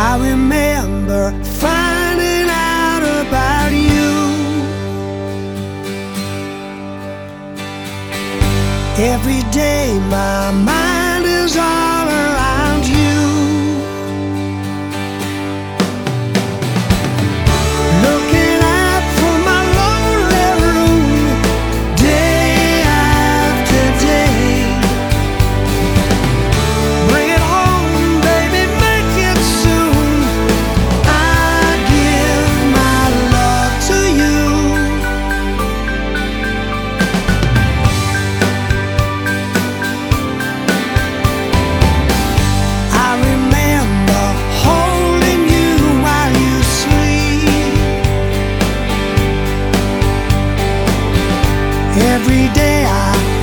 I remember finding out about you. Every day my mind is all around. Every day I